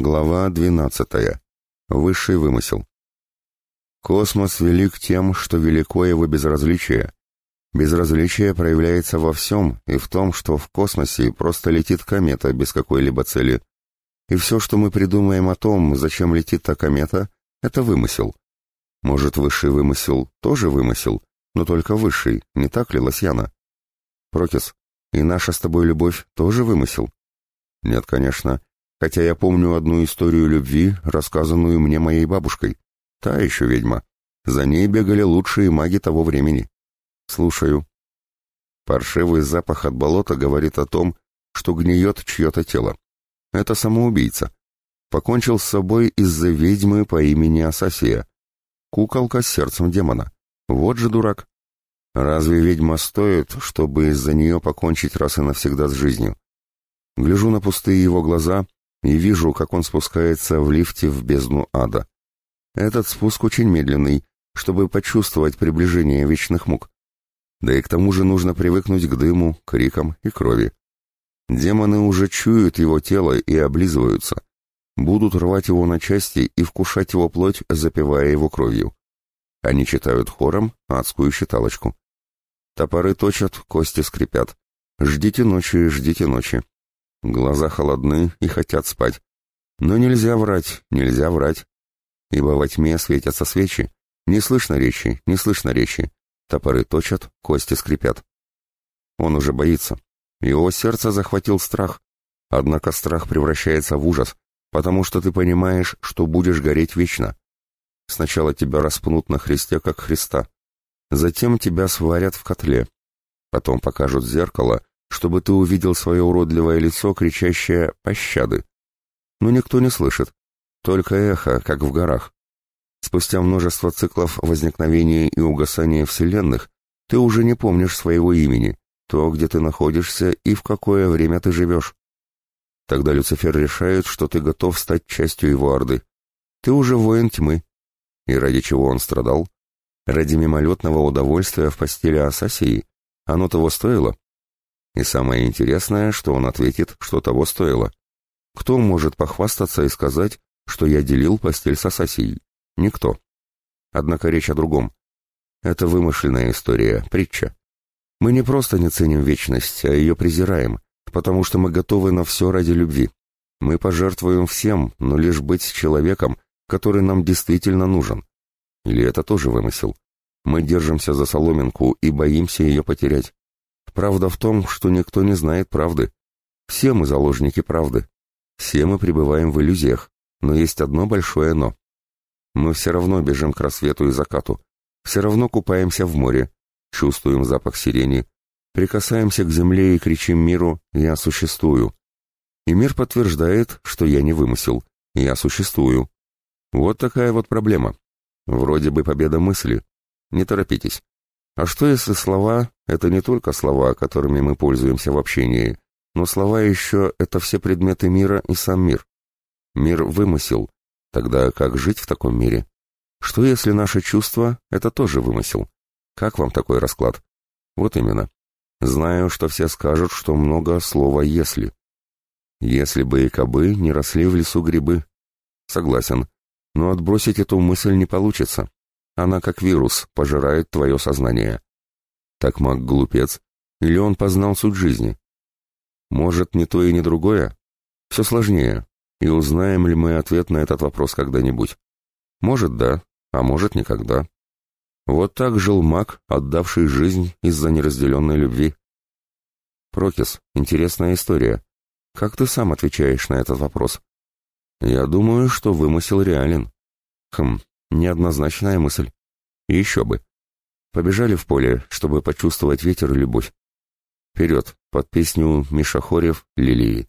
Глава 12. Высший вымысел. Космос велик тем, что велико его безразличие. Безразличие проявляется во всем и в том, что в космосе просто летит комета без какой-либо цели. И все, что мы придумаем о том, зачем летит та комета, это вымысел. Может, высший вымысел тоже вымысел, но только высший, не так ли, Лосьяна? Прокис, и наша с тобой любовь тоже вымысел? Нет, конечно, хотя я помню одну историю любви, рассказанную мне моей бабушкой. Та еще ведьма. За ней бегали лучшие маги того времени. Слушаю. Паршивый запах от болота говорит о том, что гниет чье-то тело. Это самоубийца. Покончил с собой из-за ведьмы по имени Асасия. Куколка с сердцем демона. Вот же дурак. Разве ведьма стоит, чтобы из-за нее покончить раз и навсегда с жизнью? Гляжу на пустые его глаза и вижу, как он спускается в лифте в бездну ада. Этот спуск очень медленный, чтобы почувствовать приближение вечных мук. Да и к тому же нужно привыкнуть к дыму, крикам и крови. Демоны уже чуют его тело и облизываются. Будут рвать его на части и вкушать его плоть, запивая его кровью. Они читают хором адскую считалочку. Топоры точат, кости скрипят. Ждите ночи, ждите ночи. Глаза холодны и хотят спать. Но нельзя врать, нельзя врать. Ибо во тьме светятся свечи. Не слышно речи, не слышно речи. Топоры точат, кости скрипят. Он уже боится. Его сердце захватил страх. Однако страх превращается в ужас, потому что ты понимаешь, что будешь гореть вечно. Сначала тебя распнут на Христе, как Христа. Затем тебя сварят в котле. Потом покажут зеркало, чтобы ты увидел свое уродливое лицо, кричащее «пощады». Но никто не слышит, только эхо, как в горах. Спустя множество циклов возникновения и угасания вселенных, ты уже не помнишь своего имени, то, где ты находишься и в какое время ты живешь. Тогда Люцифер решает, что ты готов стать частью его орды. Ты уже воин тьмы. И ради чего он страдал? Ради мимолетного удовольствия в постели Асасии. Оно того стоило? И самое интересное, что он ответит, что того стоило. Кто может похвастаться и сказать, что я делил постель с Асасией? Никто. Однако речь о другом. Это вымышленная история, притча. Мы не просто не ценим вечность, а ее презираем, потому что мы готовы на все ради любви. Мы пожертвуем всем, но лишь быть человеком, который нам действительно нужен. Или это тоже вымысел? Мы держимся за соломинку и боимся ее потерять. Правда в том, что никто не знает правды. Все мы заложники правды. Все мы пребываем в иллюзиях, но есть одно большое «но». Мы все равно бежим к рассвету и закату, все равно купаемся в море, чувствуем запах сирени, прикасаемся к земле и кричим миру «Я существую». И мир подтверждает, что я не вымысел, я существую. Вот такая вот проблема. Вроде бы победа мысли. Не торопитесь. А что если слова — это не только слова, которыми мы пользуемся в общении, но слова еще — это все предметы мира и сам мир? Мир вымысел. Тогда как жить в таком мире? Что если наши чувства — это тоже вымысел? Как вам такой расклад? Вот именно. Знаю, что все скажут, что много слова «если». Если бы и кобы не росли в лесу грибы. Согласен. Но отбросить эту мысль не получится. Она как вирус, пожирает твое сознание. Так маг глупец, или он познал суть жизни? Может, не то и не другое? Все сложнее, и узнаем ли мы ответ на этот вопрос когда-нибудь? Может, да, а может, никогда. Вот так жил маг, отдавший жизнь из-за неразделенной любви. Прокис, интересная история. Как ты сам отвечаешь на этот вопрос? Я думаю, что вымысел реален. Хм, Неоднозначная мысль. И еще бы. Побежали в поле, чтобы почувствовать ветер и любовь. Вперед, под песню Миша Хорев «Лилии».